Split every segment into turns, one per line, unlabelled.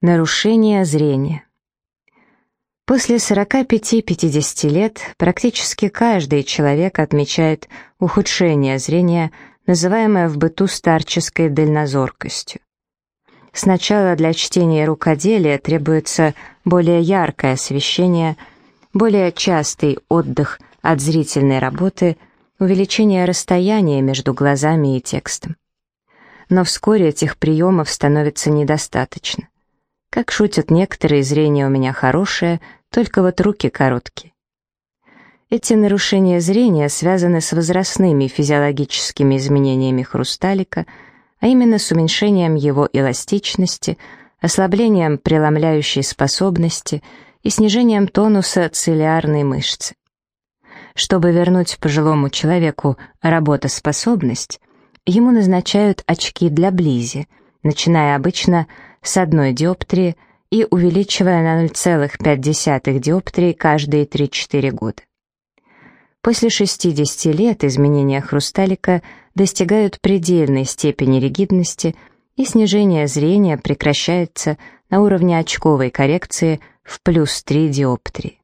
Нарушение зрения. После 45-50 лет практически каждый человек отмечает ухудшение зрения, называемое в быту старческой дальнозоркостью. Сначала для чтения рукоделия требуется более яркое освещение, более частый отдых от зрительной работы, увеличение расстояния между глазами и текстом. Но вскоре этих приемов становится недостаточно. Как шутят некоторые, зрение у меня хорошее, только вот руки короткие. Эти нарушения зрения связаны с возрастными физиологическими изменениями хрусталика, а именно с уменьшением его эластичности, ослаблением преломляющей способности и снижением тонуса цилиарной мышцы. Чтобы вернуть пожилому человеку работоспособность, ему назначают очки для близи, начиная обычно с одной диоптрии и увеличивая на 0,5 диоптрии каждые 3-4 года. После 60 лет изменения хрусталика достигают предельной степени ригидности, и снижение зрения прекращается на уровне очковой коррекции в плюс 3 диоптрии.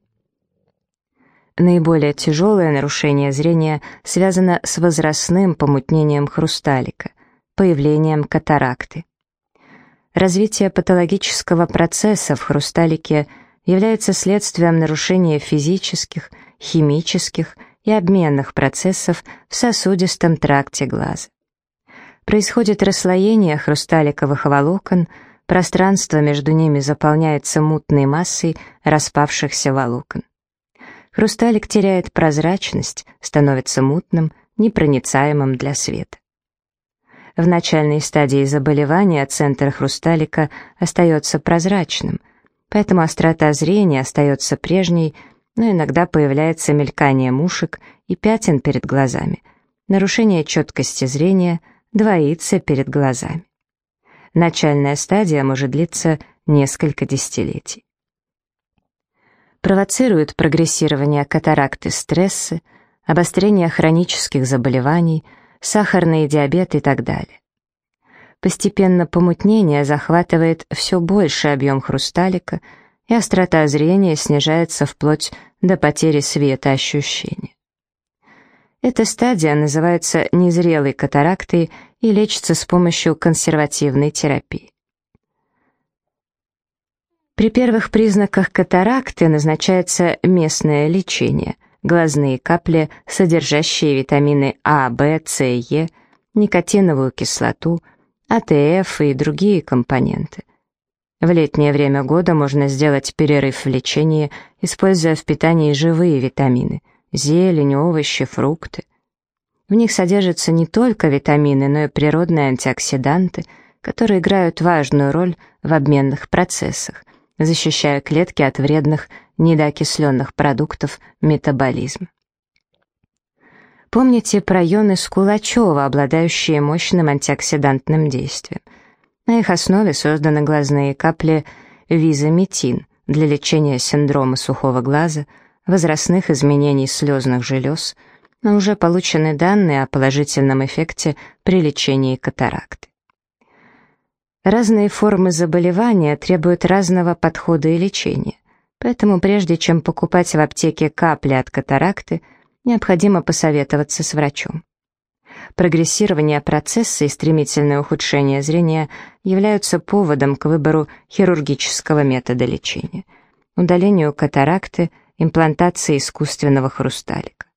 Наиболее тяжелое нарушение зрения связано с возрастным помутнением хрусталика, появлением катаракты. Развитие патологического процесса в хрусталике является следствием нарушения физических, химических и обменных процессов в сосудистом тракте глаза. Происходит расслоение хрусталиковых волокон, пространство между ними заполняется мутной массой распавшихся волокон. Хрусталик теряет прозрачность, становится мутным, непроницаемым для света. В начальной стадии заболевания центр хрусталика остается прозрачным, поэтому острота зрения остается прежней, но иногда появляется мелькание мушек и пятен перед глазами, нарушение четкости зрения двоится перед глазами. Начальная стадия может длиться несколько десятилетий. Провоцирует прогрессирование катаракты стрессы, обострение хронических заболеваний – сахарный диабет и так далее. Постепенно помутнение захватывает все больше объем хрусталика, и острота зрения снижается вплоть до потери света ощущения. Эта стадия называется незрелой катарактой и лечится с помощью консервативной терапии. При первых признаках катаракты назначается местное лечение, глазные капли, содержащие витамины А, В, С Е, никотиновую кислоту, АТФ и другие компоненты. В летнее время года можно сделать перерыв в лечении, используя в питании живые витамины – зелень, овощи, фрукты. В них содержатся не только витамины, но и природные антиоксиданты, которые играют важную роль в обменных процессах, защищая клетки от вредных недоокисленных продуктов метаболизма. Помните про ионы Скулачева, обладающие мощным антиоксидантным действием. На их основе созданы глазные капли визаметин для лечения синдрома сухого глаза, возрастных изменений слезных желез, но уже получены данные о положительном эффекте при лечении катаракты. Разные формы заболевания требуют разного подхода и лечения. Поэтому прежде чем покупать в аптеке капли от катаракты, необходимо посоветоваться с врачом. Прогрессирование процесса и стремительное ухудшение зрения являются поводом к выбору хирургического метода лечения, удалению катаракты, имплантации искусственного хрусталика.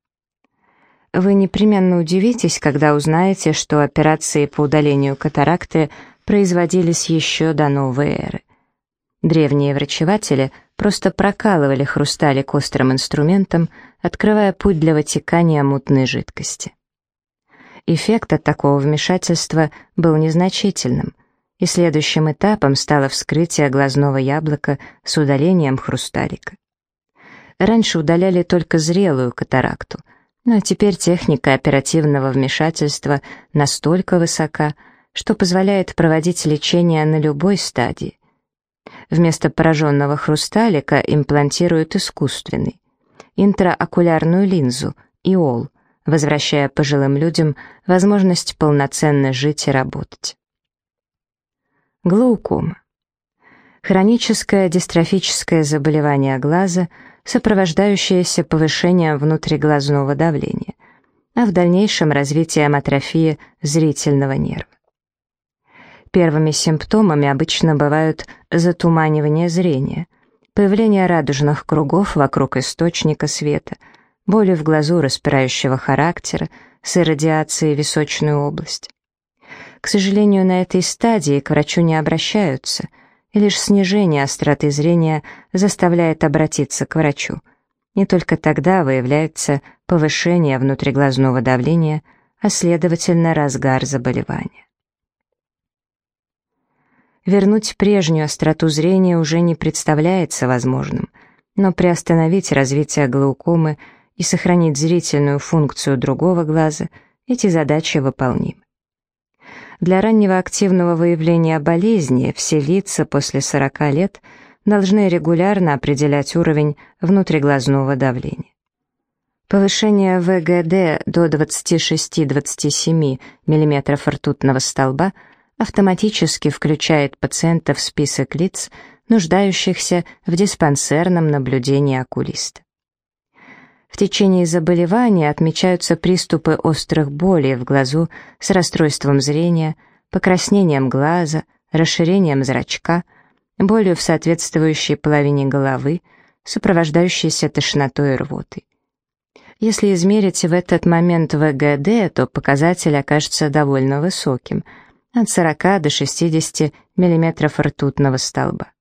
Вы непременно удивитесь, когда узнаете, что операции по удалению катаракты производились еще до новой эры. Древние врачеватели просто прокалывали хрусталик острым инструментом, открывая путь для вытекания мутной жидкости. Эффект от такого вмешательства был незначительным, и следующим этапом стало вскрытие глазного яблока с удалением хрусталика. Раньше удаляли только зрелую катаракту, но теперь техника оперативного вмешательства настолько высока, что позволяет проводить лечение на любой стадии. Вместо пораженного хрусталика имплантируют искусственный. Интраокулярную линзу, ИОЛ, возвращая пожилым людям возможность полноценно жить и работать. Глаукома. Хроническое дистрофическое заболевание глаза, сопровождающееся повышением внутриглазного давления, а в дальнейшем развитием атрофии зрительного нерва. Первыми симптомами обычно бывают затуманивание зрения, появление радужных кругов вокруг источника света, боли в глазу распирающего характера с иррадиацией височную область. К сожалению, на этой стадии к врачу не обращаются, и лишь снижение остроты зрения заставляет обратиться к врачу. Не только тогда выявляется повышение внутриглазного давления, а следовательно разгар заболевания. Вернуть прежнюю остроту зрения уже не представляется возможным, но приостановить развитие глаукомы и сохранить зрительную функцию другого глаза – эти задачи выполнимы. Для раннего активного выявления болезни все лица после 40 лет должны регулярно определять уровень внутриглазного давления. Повышение ВГД до 26-27 мм ртутного столба – автоматически включает пациента в список лиц, нуждающихся в диспансерном наблюдении окулиста. В течение заболевания отмечаются приступы острых болей в глазу с расстройством зрения, покраснением глаза, расширением зрачка, болью в соответствующей половине головы, сопровождающейся тошнотой и рвотой. Если измерить в этот момент ВГД, то показатель окажется довольно высоким – от 40 до 60 мм ртутного столба.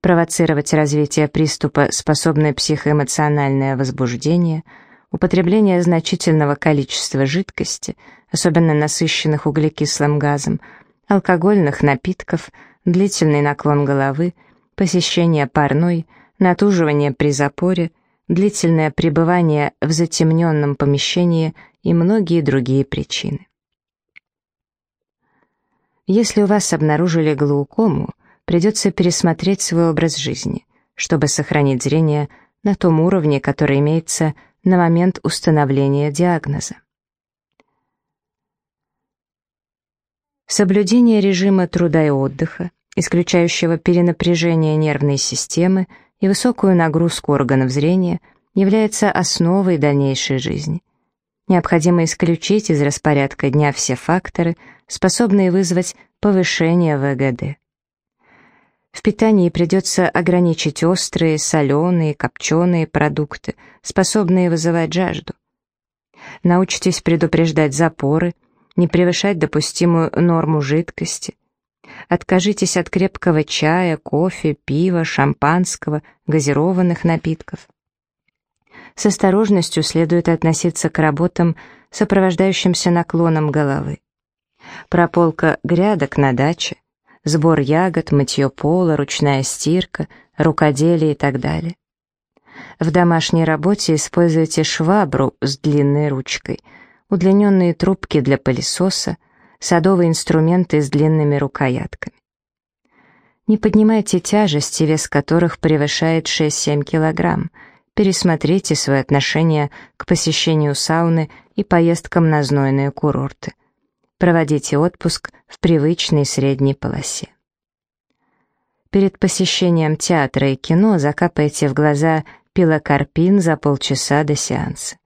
Провоцировать развитие приступа способны психоэмоциональное возбуждение, употребление значительного количества жидкости, особенно насыщенных углекислым газом, алкогольных напитков, длительный наклон головы, посещение парной, натуживание при запоре, длительное пребывание в затемненном помещении и многие другие причины. Если у вас обнаружили глаукому, придется пересмотреть свой образ жизни, чтобы сохранить зрение на том уровне, который имеется на момент установления диагноза. Соблюдение режима труда и отдыха, исключающего перенапряжение нервной системы и высокую нагрузку органов зрения, является основой дальнейшей жизни. Необходимо исключить из распорядка дня все факторы, способные вызвать повышение ВГД. В питании придется ограничить острые, соленые, копченые продукты, способные вызывать жажду. Научитесь предупреждать запоры, не превышать допустимую норму жидкости. Откажитесь от крепкого чая, кофе, пива, шампанского, газированных напитков. С осторожностью следует относиться к работам, сопровождающимся наклоном головы. Прополка грядок на даче, сбор ягод, мытье пола, ручная стирка, рукоделие и так далее. В домашней работе используйте швабру с длинной ручкой, удлиненные трубки для пылесоса, садовые инструменты с длинными рукоятками. Не поднимайте тяжести, вес которых превышает 6-7 килограмм, пересмотрите свои отношения к посещению сауны и поездкам на знойные курорты. Проводите отпуск в привычной средней полосе. Перед посещением театра и кино закапайте в глаза пилокарпин за полчаса до сеанса.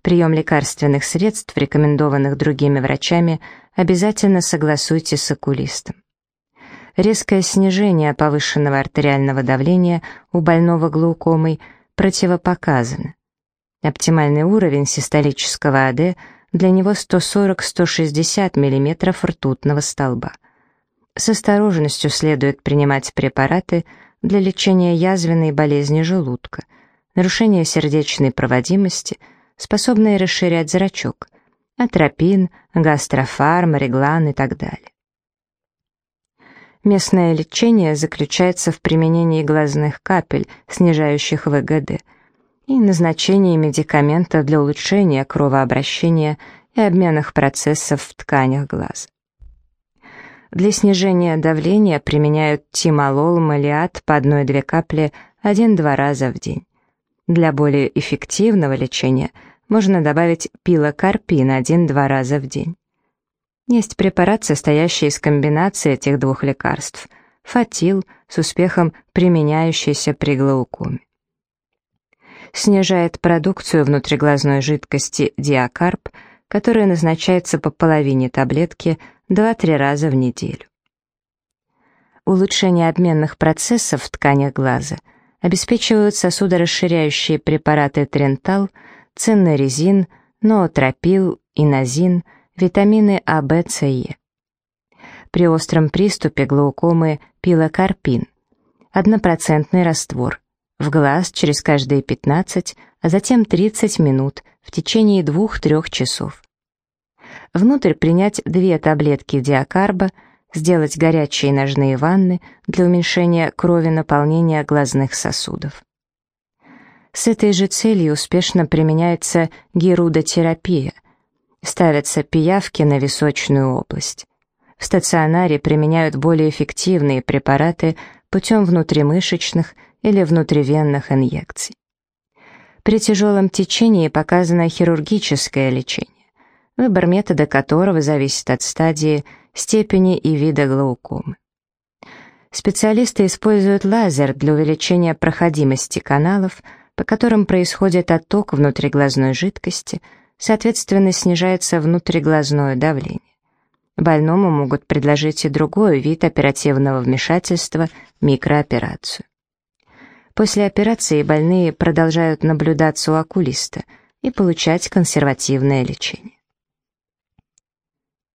Прием лекарственных средств, рекомендованных другими врачами, обязательно согласуйте с окулистом. Резкое снижение повышенного артериального давления у больного глаукомой – противопоказано. Оптимальный уровень систолического АД для него 140-160 мм ртутного столба. С осторожностью следует принимать препараты для лечения язвенной болезни желудка, нарушения сердечной проводимости, способные расширять зрачок, атропин, гастрофарм, реглан и так далее. Местное лечение заключается в применении глазных капель, снижающих ВГД, и назначении медикамента для улучшения кровообращения и обменных процессов в тканях глаз. Для снижения давления применяют тимолол, малиат по 1-2 капли 1-2 раза в день. Для более эффективного лечения можно добавить пилокарпин 1-2 раза в день. Есть препарат, состоящий из комбинации этих двух лекарств фатил, с успехом применяющийся при глаукоме. Снижает продукцию внутриглазной жидкости диакарп, которая назначается по половине таблетки 2-3 раза в неделю. Улучшение обменных процессов в тканях глаза обеспечивают сосудорасширяющие препараты Трентал, циннерезин, ноотропил, инозин, витамины А, В, С, Е. При остром приступе глаукомы пилокарпин, однопроцентный раствор, в глаз через каждые 15, а затем 30 минут в течение 2-3 часов. Внутрь принять две таблетки диакарба, сделать горячие ножные ванны для уменьшения крови наполнения глазных сосудов. С этой же целью успешно применяется герудотерапия. Ставятся пиявки на височную область. В стационаре применяют более эффективные препараты путем внутримышечных или внутривенных инъекций. При тяжелом течении показано хирургическое лечение, выбор метода которого зависит от стадии, степени и вида глаукомы. Специалисты используют лазер для увеличения проходимости каналов, по которым происходит отток внутриглазной жидкости, соответственно, снижается внутриглазное давление. Больному могут предложить и другой вид оперативного вмешательства – микрооперацию. После операции больные продолжают наблюдаться у окулиста и получать консервативное лечение.